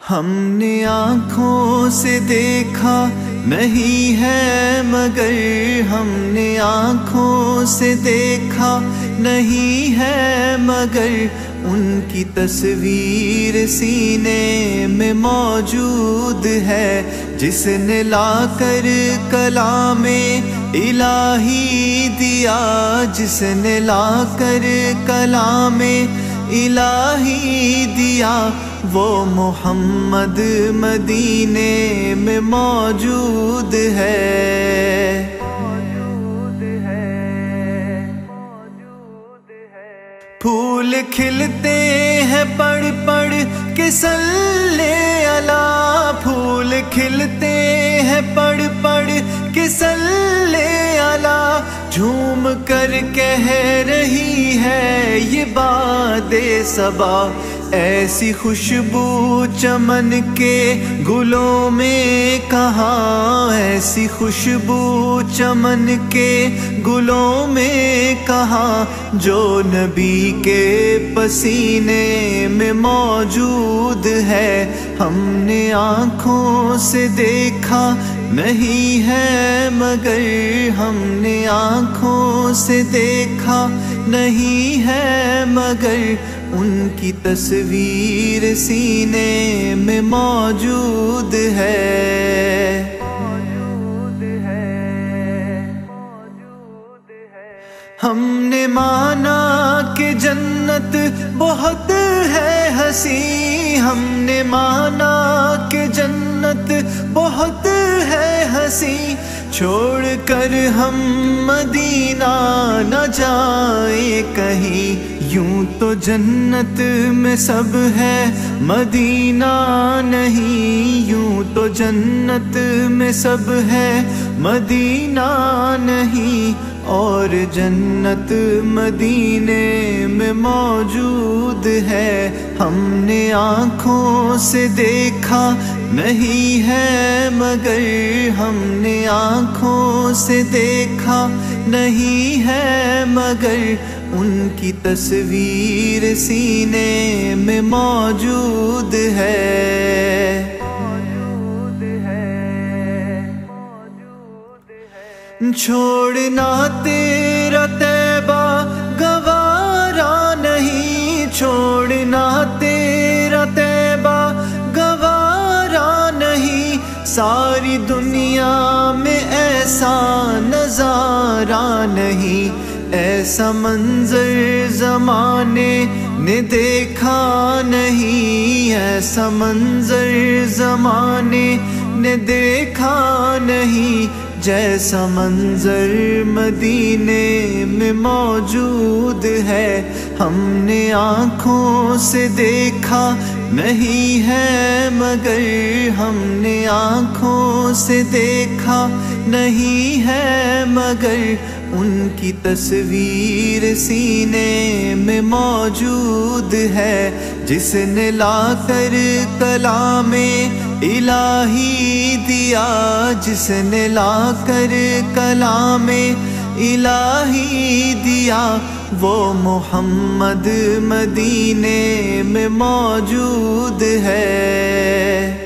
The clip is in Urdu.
ہم نے آنکھوں سے دیکھا نہیں ہے مگر ہم نے آنکھوں سے دیکھا نہیں ہے مگر ان کی تصویر سینے میں موجود ہے جس نے لا کر کلام الہی دیا جس نے لا کر کلام الہی دیا وہ محمد مدینے میں موجود ہے۔ پھول کھلتے ہیں پڑھ پڑھ کے سلے اللہ۔ پھول کھلتے ہیں پڑھ پڑھ کر کہہ رہی ہے یہ باد صبا۔ ایسی خوشبو چمن کے گلوں میں کہاں؟ ایسی خوشبو چمن کے گلوں میں کہاں؟ جو نبی کے پسینے میں موجود ہے، ہم نے آنکھوں سے دیکھا نہیں ہے مگر ہم نے آنکھوں سے دیکھا نہیں ہے مگر ان کی تصویر سینے میں موجود ہے۔ ہم نے مانا کہ جنت بہت ہے ہنسی۔ ہم نے مانا کہ جنت بہت ہے ہنسی چھوڑ کر ہم مدینہ نہ جائیں کہیں۔ یوں تو جنت میں سب ہے، مدینہ نہیں۔ یوں تو جنت میں سب ہے، مدینہ نہیں۔ اور جنت مدینے میں موجود ہے۔ ہم نے آنکھوں سے دیکھا نہیں ہے مگر ہم نے آنکھوں سے دیکھا نہیں ہے مگر ان کی تصویر سینے میں موجود ہے۔ چھوڑنا تیرا تیبا گوارا نہیں چھوڑنا ساری دنیا میں ایسا نظارہ نہیں۔ ایسا منظر زمانے نے دیکھا نہیں۔ ایسا منظر زمانے نے دیکھا نہیں۔ جیسا منظر مدینے میں موجود ہے ہم نے آنکھوں سے دیکھا نہیں ہے، مگر ہم نے آنکھوں سے دیکھا نہیں ہے، مگر ان کی تصویر سینے میں موجود ہے، جس نے لا کر کلام الہی دیا، جس نے لا کر کلام الہی دیا وہ محمد مدینے میں موجود ہے۔